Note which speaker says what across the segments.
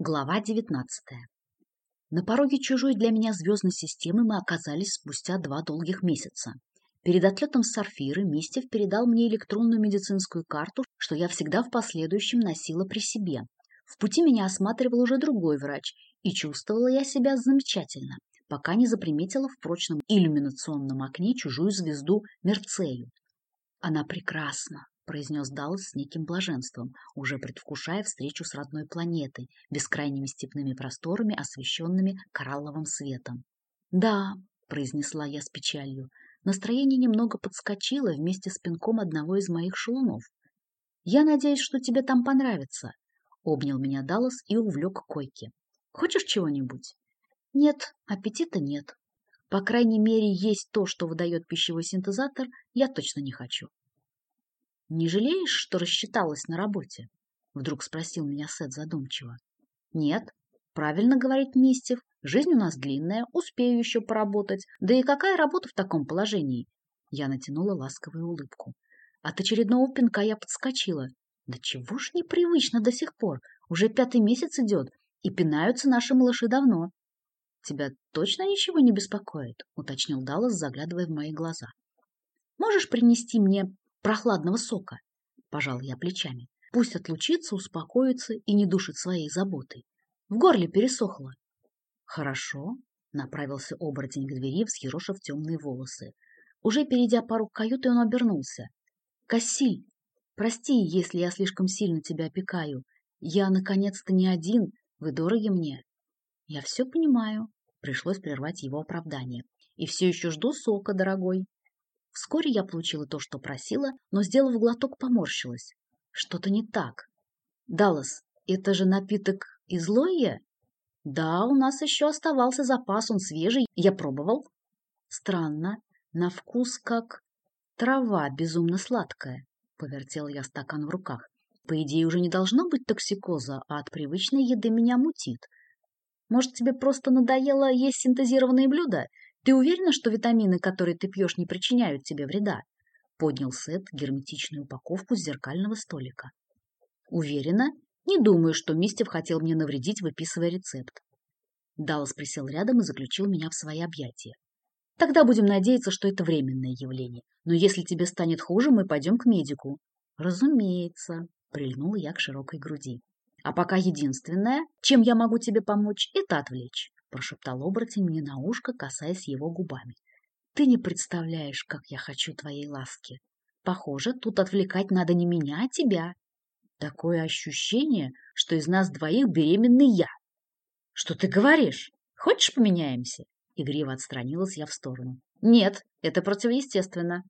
Speaker 1: Глава 19. На пороге чужой для меня звездной системы мы оказались спустя два долгих месяца. Перед отлетом с Сарфиры Мистев передал мне электронную медицинскую карту, что я всегда в последующем носила при себе. В пути меня осматривал уже другой врач, и чувствовала я себя замечательно, пока не заприметила в прочном иллюминационном окне чужую звезду Мерцею. Она прекрасна, произнес Даллас с неким блаженством, уже предвкушая встречу с родной планетой, бескрайними степными просторами, освещенными коралловым светом. «Да», — произнесла я с печалью, настроение немного подскочило вместе с пинком одного из моих шелунов. «Я надеюсь, что тебе там понравится», — обнял меня Даллас и увлек к койке. «Хочешь чего-нибудь?» «Нет, аппетита нет. По крайней мере, есть то, что выдает пищевой синтезатор, я точно не хочу». «Не жалеешь, что рассчиталась на работе?» — вдруг спросил меня Сет задумчиво. «Нет, правильно говорит Мистев. Жизнь у нас длинная, успею еще поработать. Да и какая работа в таком положении?» Я натянула ласковую улыбку. От очередного пинка я подскочила. «Да чего ж непривычно до сих пор? Уже пятый месяц идет, и пинаются наши малыши давно». «Тебя точно ничего не беспокоит?» — уточнил Даллас, заглядывая в мои глаза. «Можешь принести мне прохладного сока. Пожал я плечами. Пусть отлучится, успокоится и не душит своей заботой. В горле пересохло. Хорошо, направился оборотень к двери, взъерошив темные волосы. Уже перейдя пару каюты, он обернулся. Кассиль, прости, если я слишком сильно тебя опекаю. Я, наконец-то, не один, вы дороги мне. Я все понимаю. Пришлось прервать его оправдание. И все еще жду сока, дорогой. Вскоре я получила то, что просила, но, сделав глоток, поморщилась. Что-то не так. Даллас, это же напиток из лоя? Да, у нас еще оставался запас, он свежий. Я пробовал. Странно. На вкус как трава безумно сладкая. Повертела я стакан в руках. По идее, уже не должно быть токсикоза, а от привычной еды меня мутит. Может, тебе просто надоело есть синтезированные блюда? Ты уверена, что витамины, которые ты пьешь, не причиняют тебе вреда? Поднял Сет герметичную упаковку с зеркального столика. Уверена? Не думаю, что Мистев хотел мне навредить, выписывая рецепт. Даллас присел рядом и заключил меня в свои объятия. Тогда будем надеяться, что это временное явление. Но если тебе станет хуже, мы пойдем к медику. Разумеется, прильнула я к широкой груди. А пока единственное, чем я могу тебе помочь, это отвлечь. — прошептал оборотень мне на ушко, касаясь его губами. «Ты не представляешь, как я хочу твоей ласки. Похоже, тут отвлекать надо не меня, а тебя. Такое ощущение, что из нас двоих беременный я. Что ты говоришь? Хочешь поменяемся?» Игриво отстранилась я в сторону. «Нет, это противоестественно».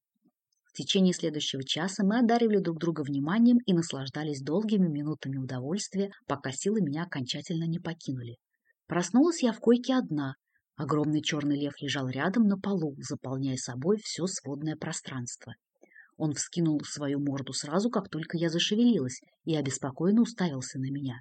Speaker 1: В течение следующего часа мы одаривали друг друга вниманием и наслаждались долгими минутами удовольствия, пока силы меня окончательно не покинули. Проснулась я в койке одна. Огромный черный лев лежал рядом на полу, заполняя собой все сводное пространство. Он вскинул свою морду сразу, как только я зашевелилась, и обеспокоенно уставился на меня.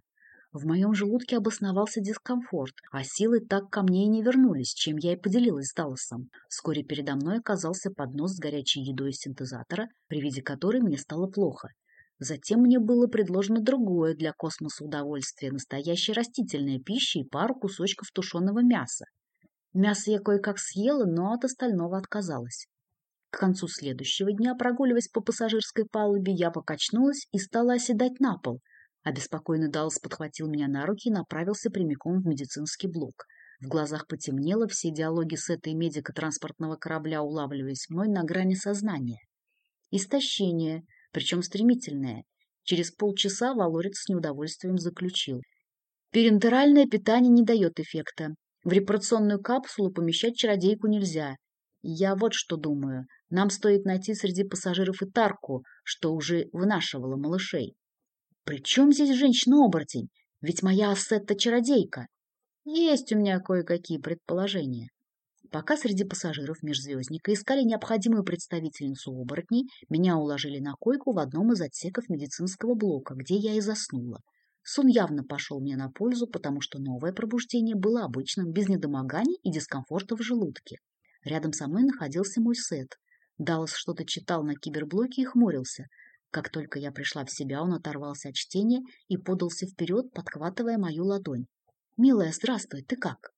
Speaker 1: В моем желудке обосновался дискомфорт, а силы так ко мне и не вернулись, чем я и поделилась с Далласом. Вскоре передо мной оказался поднос с горячей едой из синтезатора, при виде которой мне стало плохо. Затем мне было предложено другое для космоса удовольствие – настоящая растительная пища и пару кусочков тушеного мяса. Мясо я кое-как съела, но от остального отказалась. К концу следующего дня, прогуливаясь по пассажирской палубе, я покачнулась и стала оседать на пол. Обеспокоенный Даллас подхватил меня на руки и направился прямиком в медицинский блок. В глазах потемнело, все диалоги с этой медико-транспортного корабля улавливались мной на грани сознания. Истощение – причем стремительное. Через полчаса Валорец с неудовольствием заключил. Перентеральное питание не дает эффекта. В репарационную капсулу помещать чародейку нельзя. Я вот что думаю. Нам стоит найти среди пассажиров и Тарку, что уже вынашивала малышей. При чем здесь женщина-оборотень? Ведь моя ассетта чародейка. Есть у меня кое-какие предположения. Пока среди пассажиров межзвездника искали необходимую представительницу оборотней, меня уложили на койку в одном из отсеков медицинского блока, где я и заснула. Сон явно пошел мне на пользу, потому что новое пробуждение было обычным, без недомоганий и дискомфорта в желудке. Рядом со мной находился мой сет. Даллас что-то читал на киберблоке и хмурился. Как только я пришла в себя, он оторвался от чтения и подался вперед, подхватывая мою ладонь. «Милая, здравствуй, ты как?»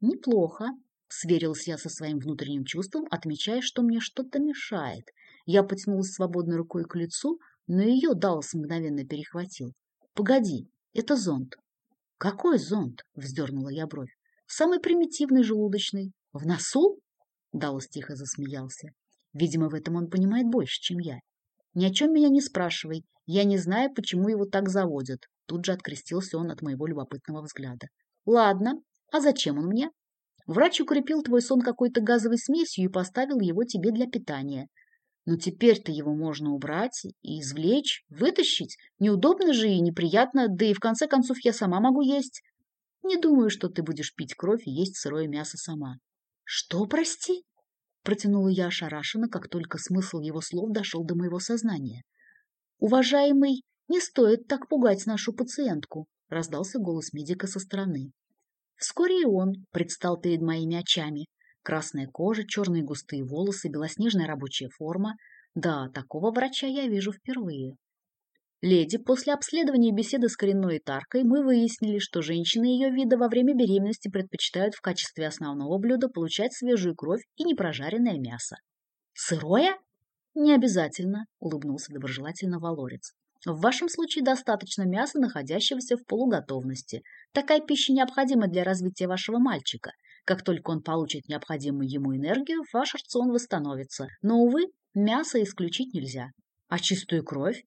Speaker 1: «Неплохо», — сверилась я со своим внутренним чувством, отмечая, что мне что-то мешает. Я потянулась свободной рукой к лицу, но ее Даллас мгновенно перехватил. «Погоди, это зонт». «Какой зонт?» — вздернула я бровь. «Самый примитивный желудочный. В носу?» Даллас тихо засмеялся. Видимо, в этом он понимает больше, чем я. Ни о чем меня не спрашивай. Я не знаю, почему его так заводят. Тут же открестился он от моего любопытного взгляда. Ладно, а зачем он мне? Врач укрепил твой сон какой-то газовой смесью и поставил его тебе для питания. Но теперь-то его можно убрать и извлечь, вытащить. Неудобно же и неприятно, да и в конце концов я сама могу есть. Не думаю, что ты будешь пить кровь и есть сырое мясо сама. Что, прости? Протянула я ошарашенно, как только смысл его слов дошел до моего сознания. «Уважаемый, не стоит так пугать нашу пациентку», — раздался голос медика со стороны. Вскоре и он предстал перед моими очами. Красная кожа, черные густые волосы, белоснежная рабочая форма. Да, такого врача я вижу впервые. Леди, после обследования и беседы с коренной таркой мы выяснили, что женщины ее вида во время беременности предпочитают в качестве основного блюда получать свежую кровь и непрожаренное мясо. «Сырое?» «Не обязательно», — улыбнулся доброжелательно Валорец. «В вашем случае достаточно мяса, находящегося в полуготовности. Такая пища необходима для развития вашего мальчика. Как только он получит необходимую ему энергию, ваш рацион восстановится. Но, увы, мясо исключить нельзя. А чистую кровь?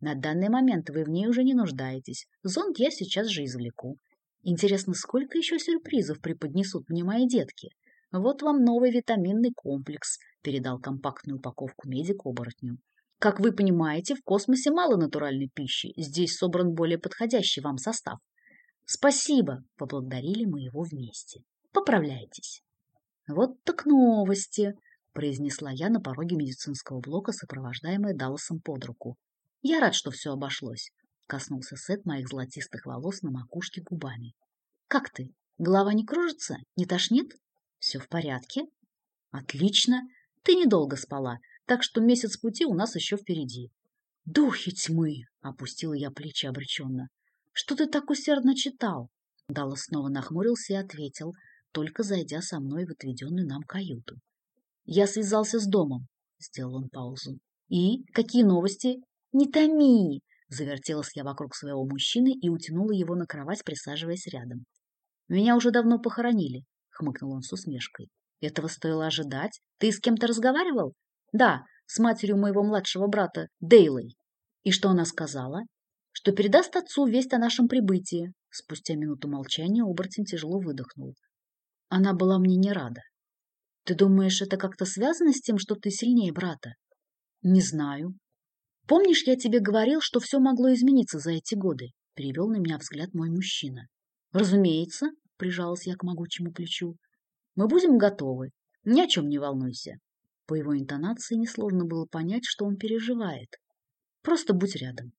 Speaker 1: На данный момент вы в ней уже не нуждаетесь. Зонд я сейчас же извлеку. Интересно, сколько еще сюрпризов преподнесут мне мои детки? Вот вам новый витаминный комплекс, передал компактную упаковку медик оборотню. Как вы понимаете, в космосе мало натуральной пищи. Здесь собран более подходящий вам состав. Спасибо, поблагодарили мы его вместе. Поправляйтесь. Вот так новости, произнесла я на пороге медицинского блока, сопровождаемая Далласом под руку. Я рад, что все обошлось. Коснулся Сет моих золотистых волос на макушке губами. Как ты? Голова не кружится? Не тошнит? Все в порядке? Отлично. Ты недолго спала, так что месяц пути у нас еще впереди. Духи тьмы! Опустила я плечи обреченно. Что ты так усердно читал? Дала снова нахмурился и ответил, только зайдя со мной в отведенную нам каюту. Я связался с домом. Сделал он паузу. И? Какие новости? «Не томи!» Завертелась я вокруг своего мужчины и утянула его на кровать, присаживаясь рядом. «Меня уже давно похоронили», — хмыкнул он с усмешкой. «Этого стоило ожидать. Ты с кем-то разговаривал?» «Да, с матерью моего младшего брата, Дейлой». «И что она сказала?» «Что передаст отцу весть о нашем прибытии». Спустя минуту молчания оборотень тяжело выдохнул. Она была мне не рада. «Ты думаешь, это как-то связано с тем, что ты сильнее брата?» «Не знаю», Помнишь, я тебе говорил, что все могло измениться за эти годы? Перевел на меня взгляд мой мужчина. Разумеется, прижалась я к могучему плечу. Мы будем готовы. Ни о чем не волнуйся. По его интонации несложно было понять, что он переживает. Просто будь рядом.